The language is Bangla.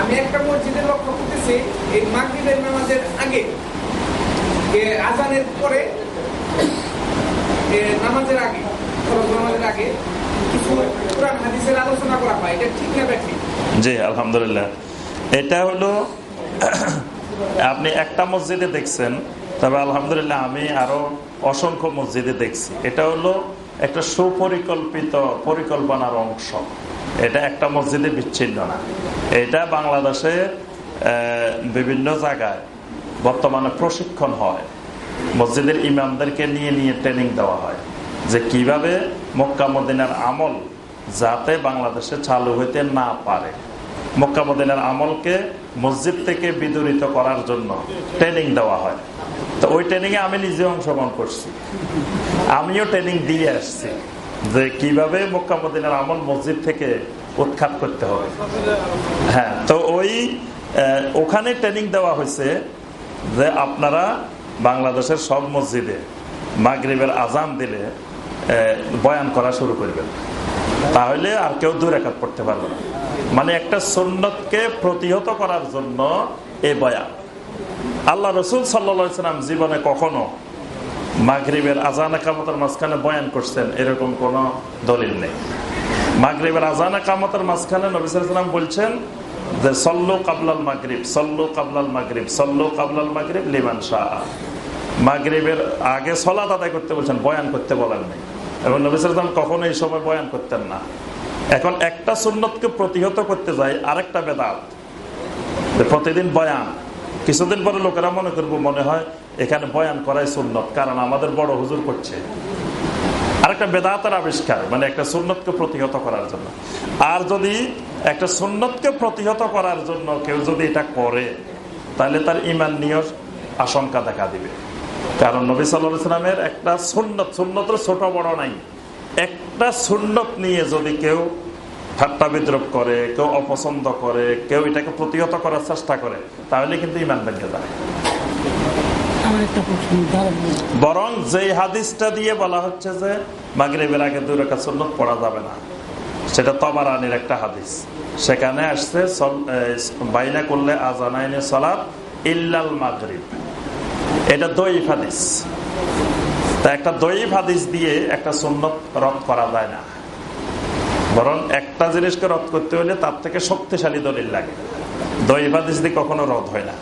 আমি একটা মসজিদে লক্ষ্য করতেছি এই মাগরিবের নামাজের আগে। আজানের পরে নামাজের আগে নামাজের আগে এটা জি আলহামদুলিল্লাহ। এটা হলো আপনি একটা মসজিদে দেখছেন তবে আলহামদুলিল্লাহ আমি আরও অসংখ্য মসজিদে দেখছি। এটা হলো একটা সুপরিকল্পিত পরিকল্পনার অংশ। এটা একটা মসজিদে বিচ্ছিন্ন না। এটা বাংলাদেশে বিভিন্ন জায়গায় বর্তমানে প্রশিক্ষণ হয়। মসজিদের ইমামদেরকে নিয়ে নিয়ে ট্রেনিং দেওয়া হয় যে কীভাবে মক্কা মদিনার আমল যাতে বাংলাদেশে চালু হইতে না পারে। মক্কা মদিনার আমলকে মসজিদ থেকে বিদরিত করার জন্য ট্রেনিং দেওয়া হয়। তো ওই ট্রেনিং এ আমি নিজে অংশগ্রহণ করছি। আমিও ট্রেনিং দিয়ে আসছি। যে কীভাবে মক্কা মদিনার আমল মসজিদ থেকে উৎখাত করতে হবে। হ্যাঁ তো ওই ওখানে ট্রেনিং দেওয়া হয়েছে যে আপনারা বাংলাদেশের সব মসজিদে মাগরিবের আজান দিলে বয়ান করা শুরু করবেন। তাহলে আর কেউ দূর একাত পড়তে পারবে না। মানে একটা সুন্নতকে প্রতিহত করার জন্য এ বয়ান। আল্লাহ রসুল সাল্লা সাল্লাম জীবনে কখনো মাগরিবের আজান কামতের মাঝখানে বয়ান করছেন, এরকম কোন দলিল নেই। মাগরিবের আজান কামতের মাঝখানে নবিসাম বলছেন যে, সল্লু কাবলাল মাগরিব, সল্লু কাবলাল মাগরিব, সল্লু কাবলাল মাগরিব লিমান শাহ মাগরিবের আগে সলাত আদায় করতে বলছেন, বয়ান করতে বলেন নেই। এবং নবিসাম কখনো এই সময় বয়ান করতেন না। এখন একটা সুন্নতকে প্রতিহত করতে যায়, আরেকটা বেদাত। প্রতিদিন বয়ান, কিছুদিন পরে লোকেরা মনে করব, মনে হয় এখানে বয়ান করাই সুন্নত, কারণ আমাদের বড় হুজুর করছে। আরেকটা বেদাতের আবিষ্কার মানে একটা সুন্নতকে প্রতিহত করার জন্য। আর যদি একটা সুন্নতকে প্রতিহত করার জন্য কেউ যদি এটা করে, তাহলে তার ইমান নিয়ে আশঙ্কা দেখা দিবে। কারণ নবী সাল্লামের একটা সুন্নত সুন্নত ছোট বড় নাই। একটা সুন্নত নিয়ে যদি কেউ ঠাট্টা বিদ্রোপ করে, কেউ অপছন্দ করে, কেউ এটাকে প্রতিহত করার চেষ্টা করে, তাহলে কিন্তু ইমান ভেঙে যায়। বরং যেই হাদিসটা দিয়ে বলা হচ্ছে যে মাগরিবের আগে দুই রেখা সুন্নত পড়া যাবে না, সেটা তবারানির একটা হাদিস। সেখানে আসছে বাইনা করলে আজানাইনে সলাপ ইল্লাল মাগরিব। এটা দইফ হাদিস। তা একটা দইফ হাদিস দিয়ে একটা সুন্নত রদ করা যায় না। বরং একটা জিনিসকে রদ করতে হলে তার থেকে শক্তিশালী দলিল লাগে। দইফ হাদিস দিয়ে কখনো রদ হয় না।